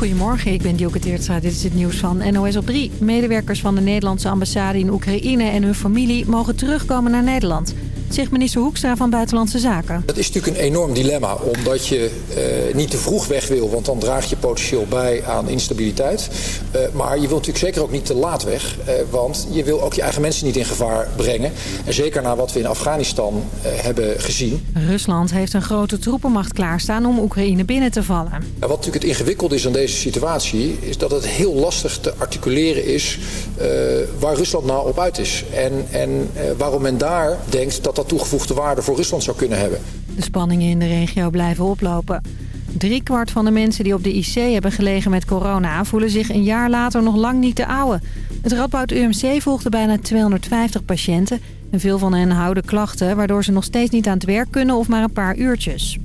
Goedemorgen, ik ben Dioke Teertstra. Dit is het nieuws van NOS op 3. Medewerkers van de Nederlandse ambassade in Oekraïne en hun familie mogen terugkomen naar Nederland zegt minister Hoekstra van Buitenlandse Zaken. Dat is natuurlijk een enorm dilemma, omdat je uh, niet te vroeg weg wil... want dan draag je potentieel bij aan instabiliteit. Uh, maar je wilt natuurlijk zeker ook niet te laat weg... Uh, want je wil ook je eigen mensen niet in gevaar brengen. En zeker na wat we in Afghanistan hebben gezien. Rusland heeft een grote troepenmacht klaarstaan om Oekraïne binnen te vallen. En wat natuurlijk het ingewikkelde is aan deze situatie... is dat het heel lastig te articuleren is waar Rusland nou op uit is. En, en waarom men daar denkt dat toegevoegde waarde voor Rusland zou kunnen hebben. De spanningen in de regio blijven oplopen. kwart van de mensen die op de IC hebben gelegen met corona... voelen zich een jaar later nog lang niet te oude. Het Radboud UMC volgde bijna 250 patiënten... en veel van hen houden klachten... waardoor ze nog steeds niet aan het werk kunnen of maar een paar uurtjes.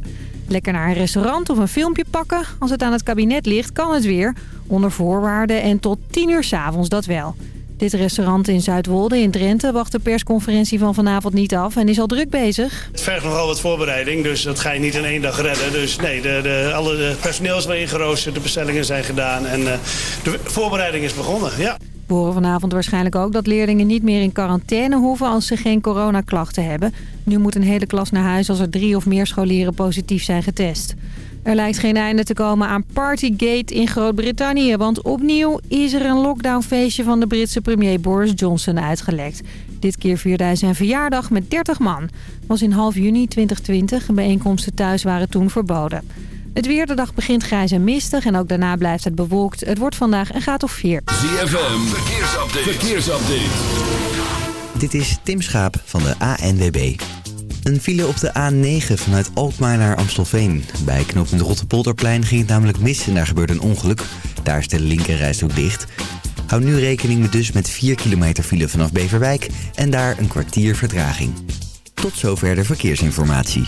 Lekker naar een restaurant of een filmpje pakken. Als het aan het kabinet ligt, kan het weer. Onder voorwaarden en tot 10 uur s'avonds dat wel. Dit restaurant in Zuidwolde in Drenthe wacht de persconferentie van vanavond niet af en is al druk bezig. Het vergt nogal wat voorbereiding, dus dat ga je niet in één dag redden. Dus nee, de, de, alle de personeel is ingeroosterd, de bestellingen zijn gedaan en uh, de voorbereiding is begonnen, ja. We horen vanavond waarschijnlijk ook dat leerlingen niet meer in quarantaine hoeven als ze geen coronaklachten hebben. Nu moet een hele klas naar huis als er drie of meer scholieren positief zijn getest. Er lijkt geen einde te komen aan Partygate in Groot-Brittannië... want opnieuw is er een lockdownfeestje van de Britse premier Boris Johnson uitgelekt. Dit keer vierde hij zijn verjaardag met 30 man. was in half juni 2020 en bijeenkomsten thuis waren toen verboden. Het weer de dag begint grijs en mistig en ook daarna blijft het bewolkt. Het wordt vandaag een graad of 4. ZFM, verkeersupdate. verkeersupdate. Dit is Tim Schaap van de ANWB. Een file op de A9 vanuit Alkmaar naar Amstelveen. Bij knooppunt Rotterpolderplein ging het namelijk mis en daar gebeurde een ongeluk. Daar is de linkerrijstrook dicht. Hou nu rekening met dus met 4 kilometer file vanaf Beverwijk en daar een kwartier vertraging. Tot zover de verkeersinformatie.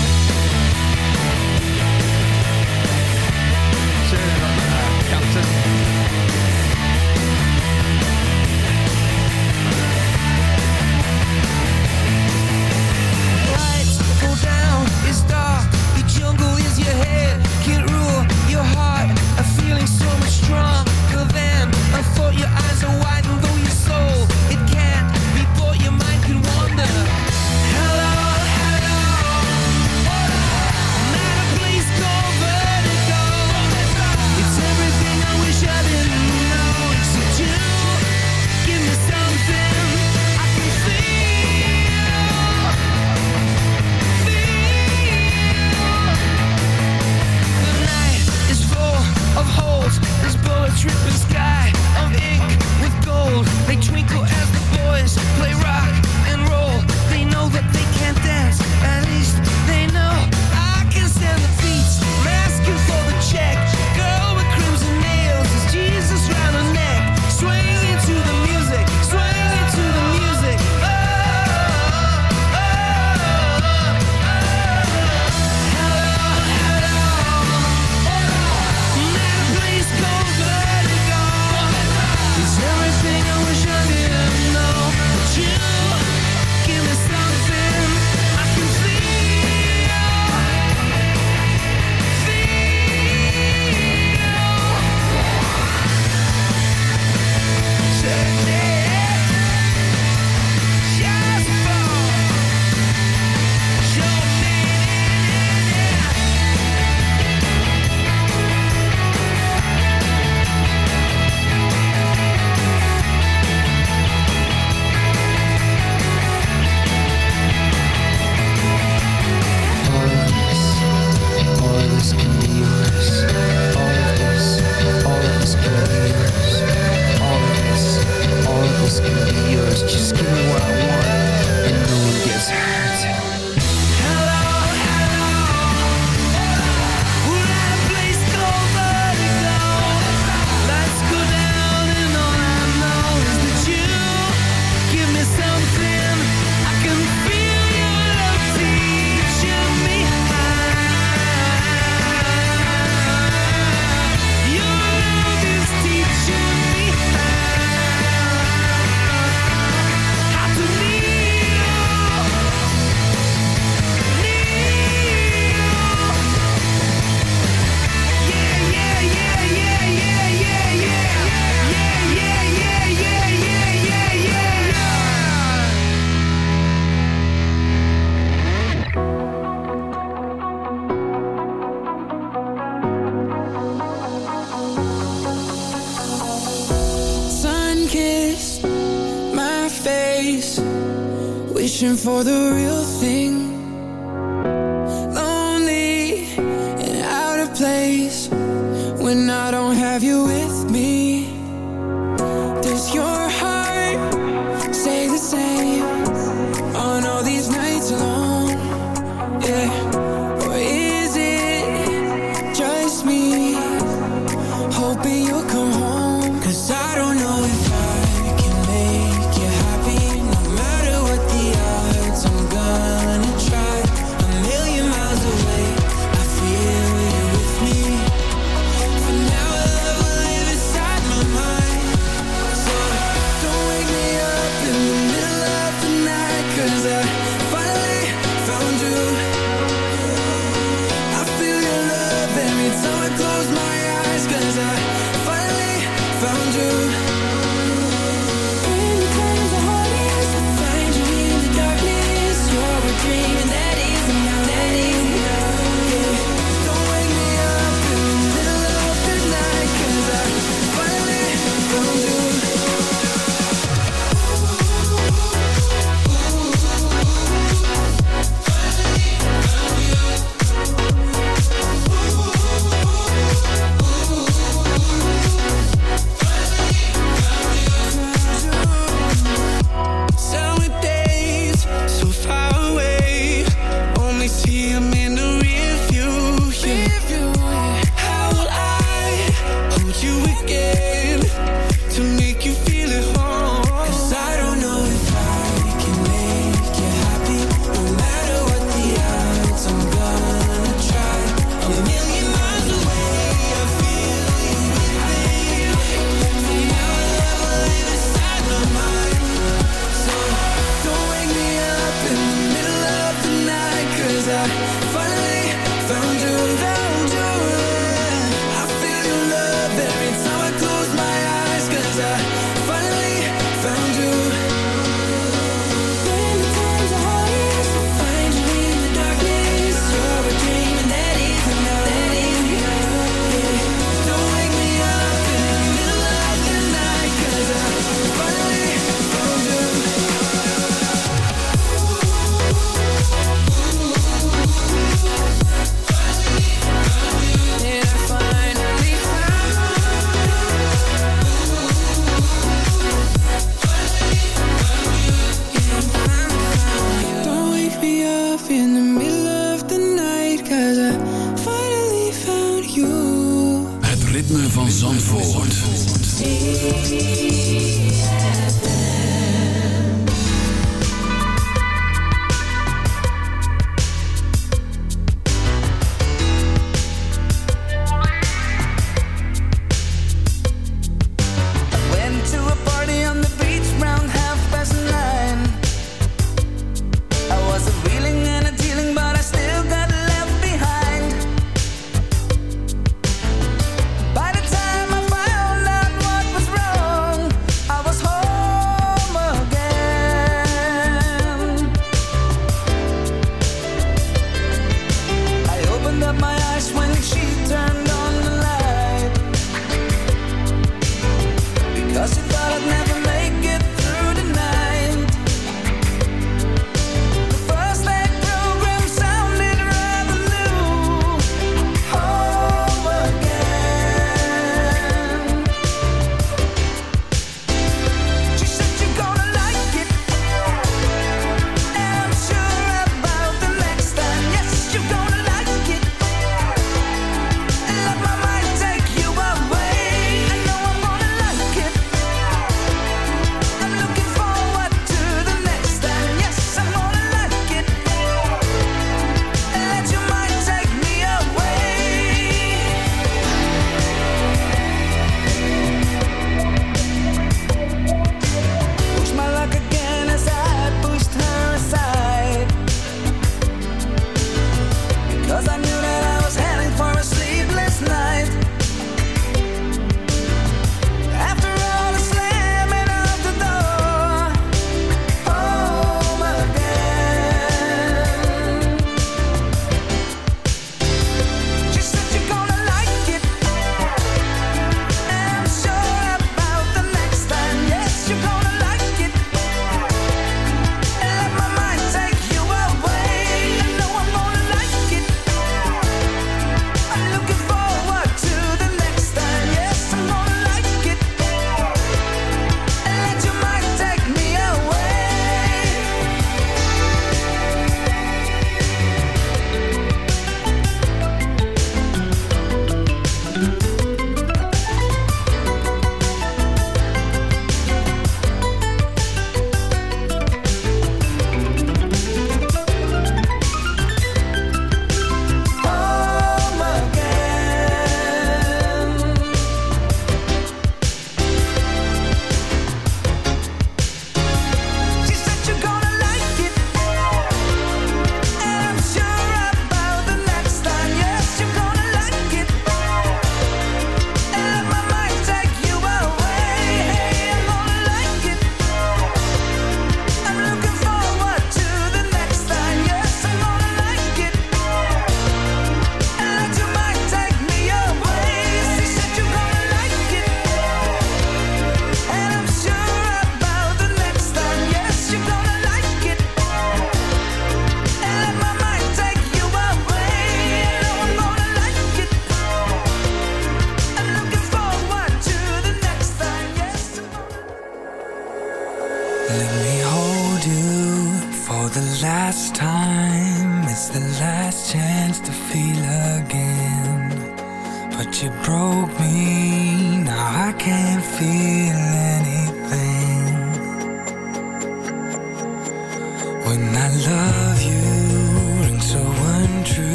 your eyes are wide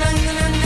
na na na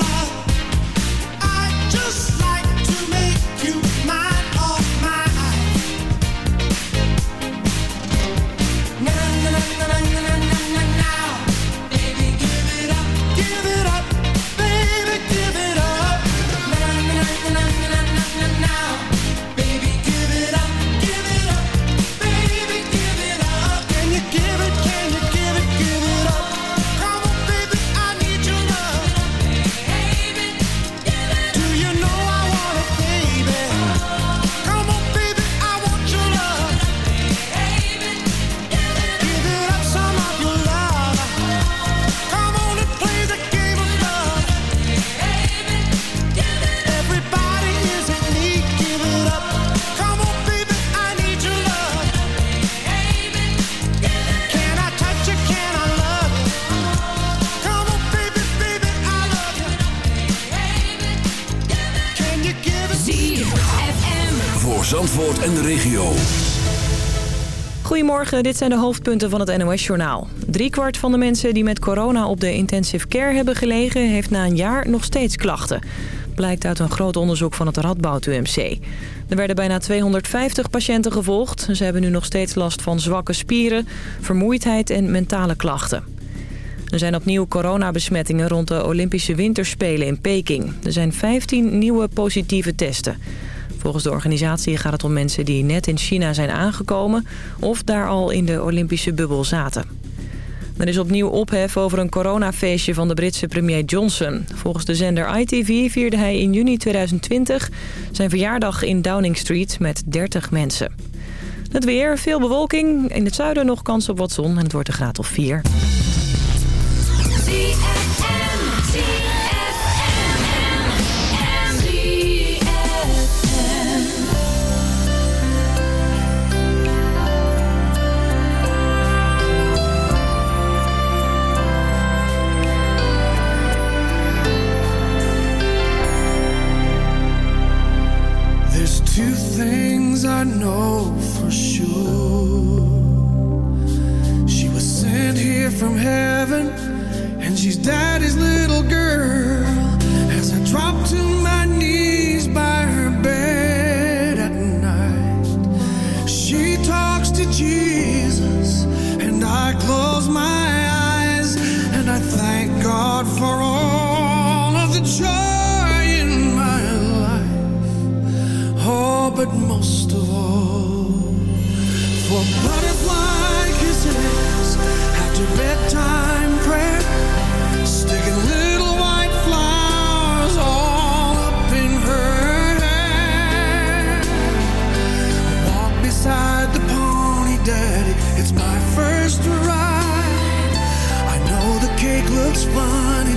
love. Dit zijn de hoofdpunten van het NOS-journaal. Driekwart van de mensen die met corona op de intensive care hebben gelegen... heeft na een jaar nog steeds klachten. Blijkt uit een groot onderzoek van het Radboud UMC. Er werden bijna 250 patiënten gevolgd. Ze hebben nu nog steeds last van zwakke spieren, vermoeidheid en mentale klachten. Er zijn opnieuw coronabesmettingen rond de Olympische Winterspelen in Peking. Er zijn 15 nieuwe positieve testen. Volgens de organisatie gaat het om mensen die net in China zijn aangekomen... of daar al in de Olympische bubbel zaten. Er is opnieuw ophef over een coronafeestje van de Britse premier Johnson. Volgens de zender ITV vierde hij in juni 2020 zijn verjaardag in Downing Street met 30 mensen. Het weer, veel bewolking. In het zuiden nog kans op wat zon en het wordt een graad of 4. I know for sure. She was sent here from heaven, and she's daddy's little girl. As I drop to my knees by her bed at night, she talks to Jesus, and I close my eyes, and I thank God for all of the joy in my life. Oh, but most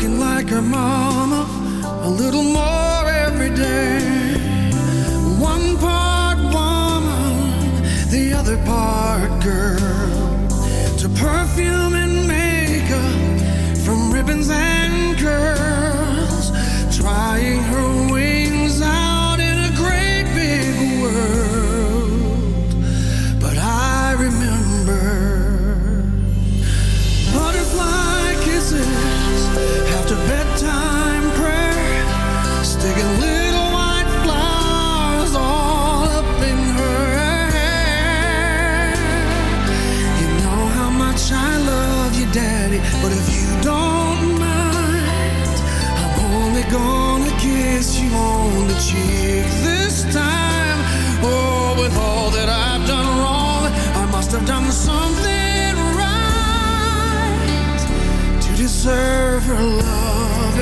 Looking like her mama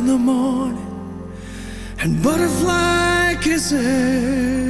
in the morning and butterfly kisses.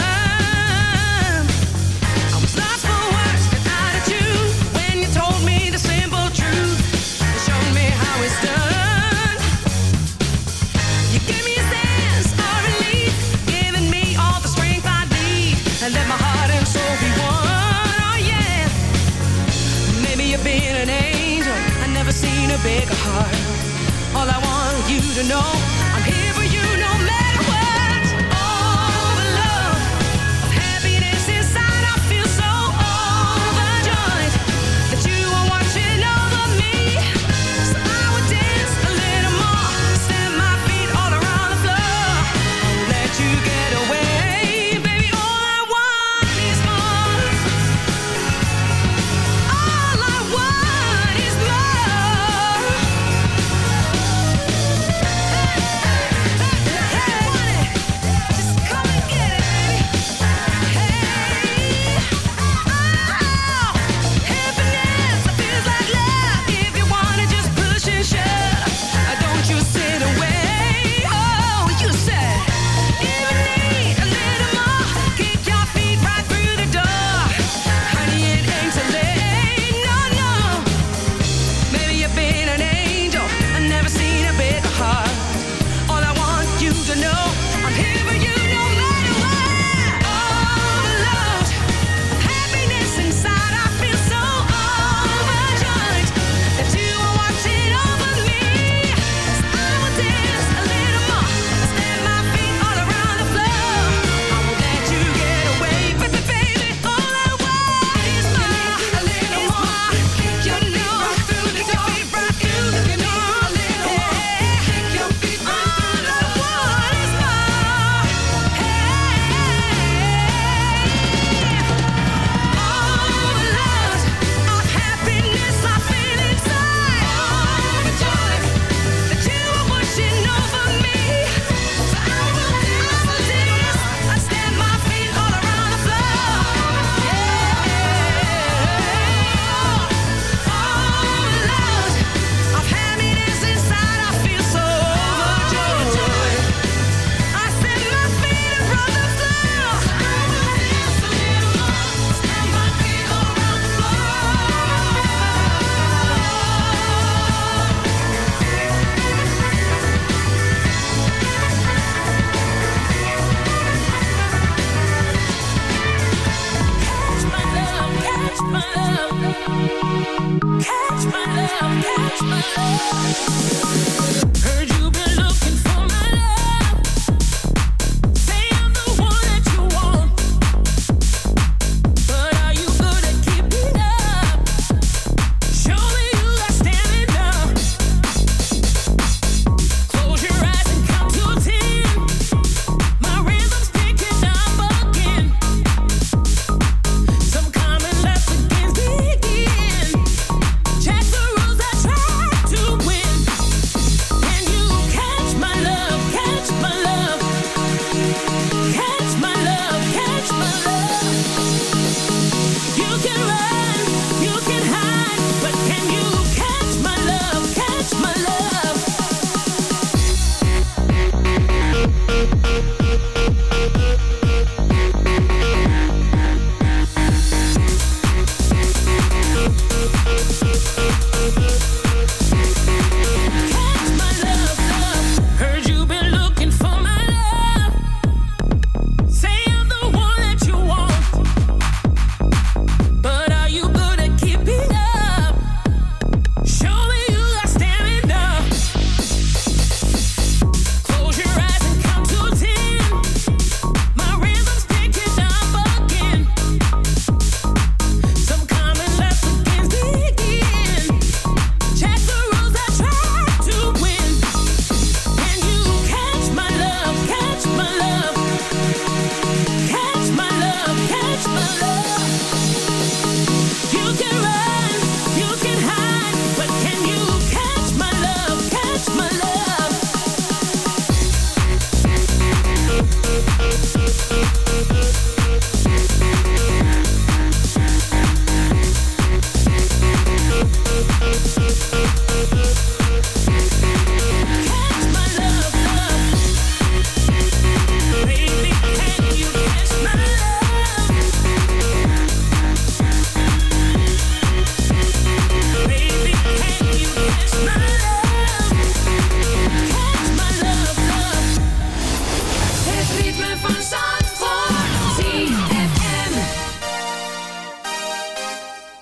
big heart. All I want you to know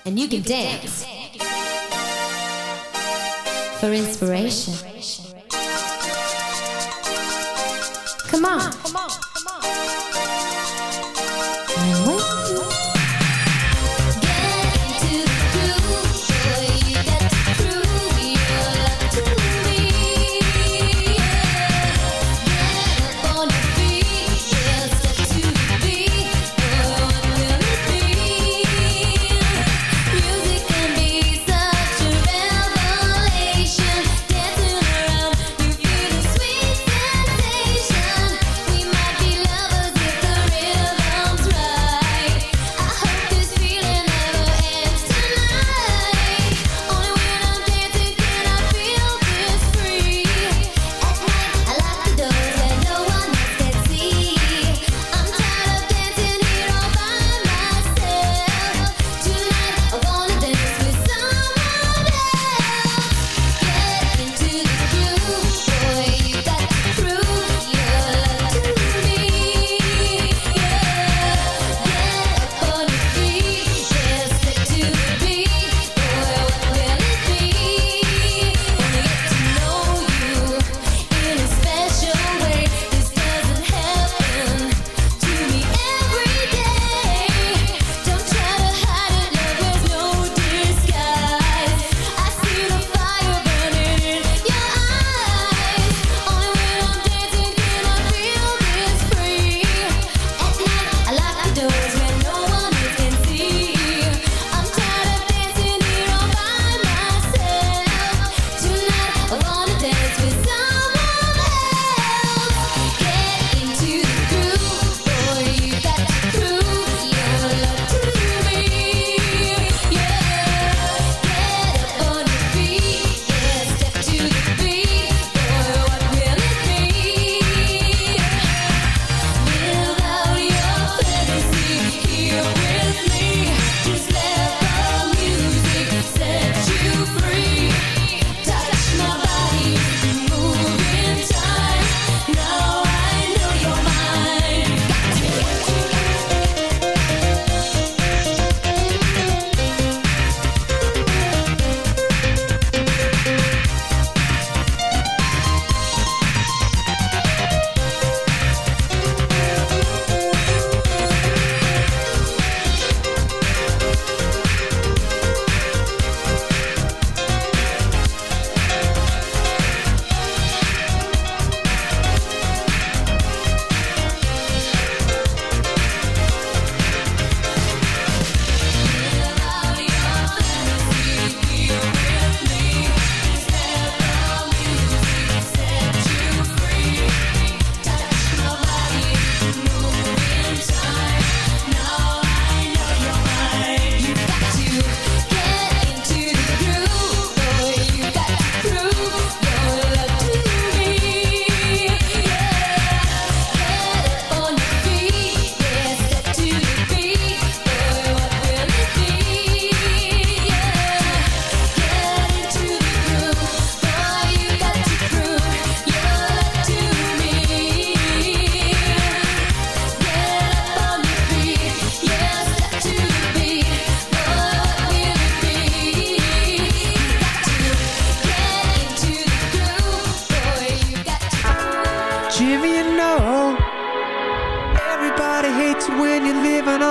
and you can, dance. dance for inspiration. Come on. Come on.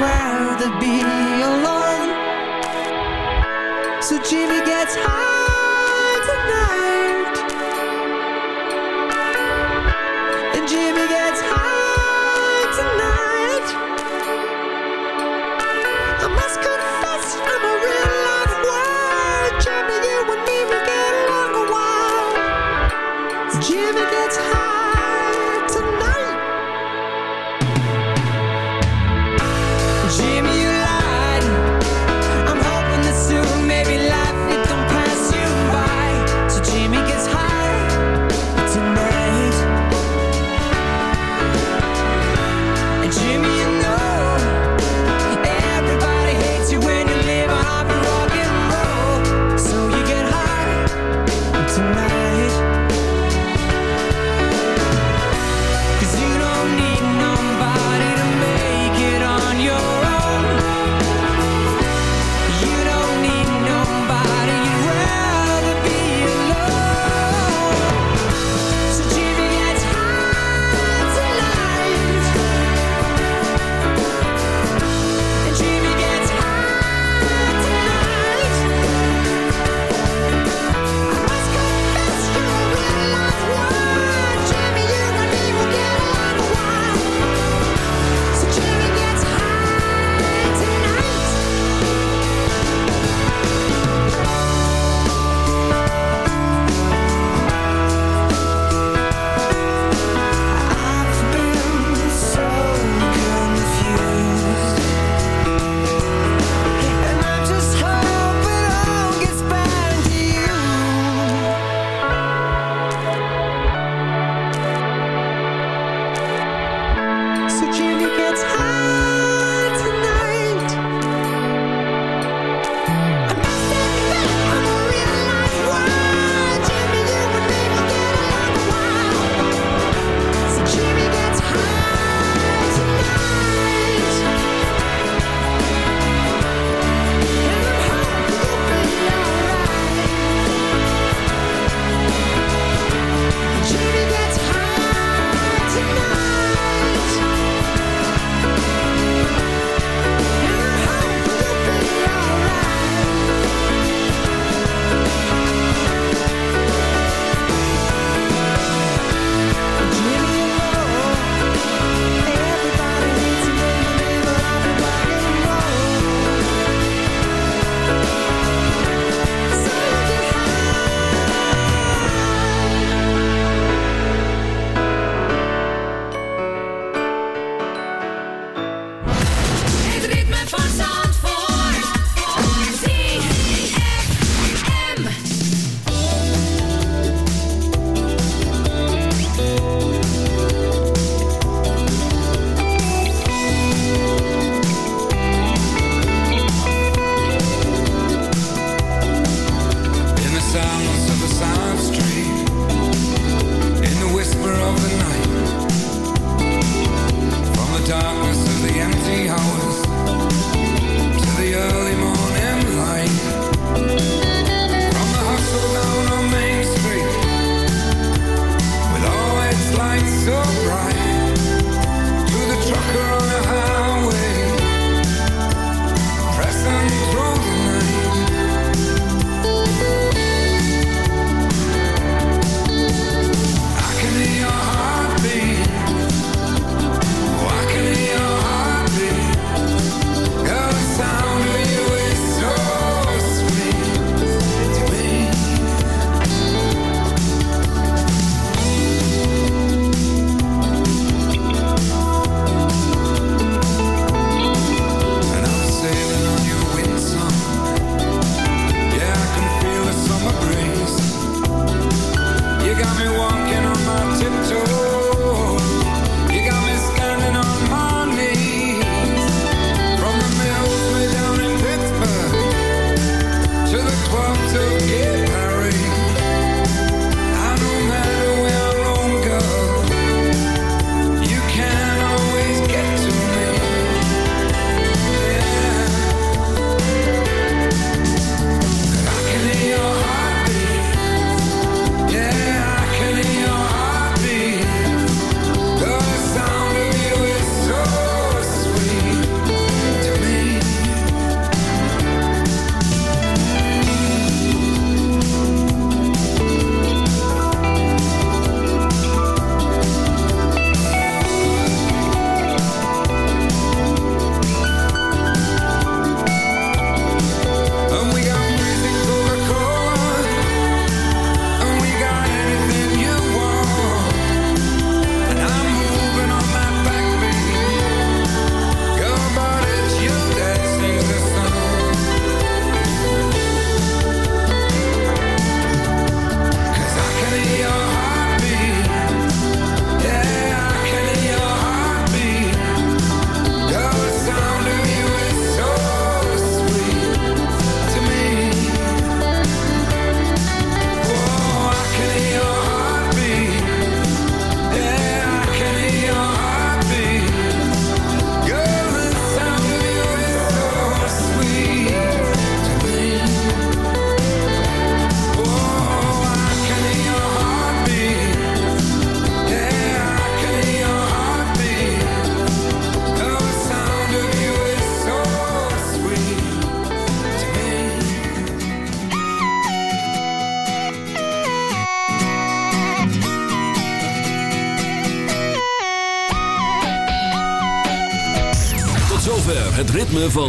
rather be alone. So Jimmy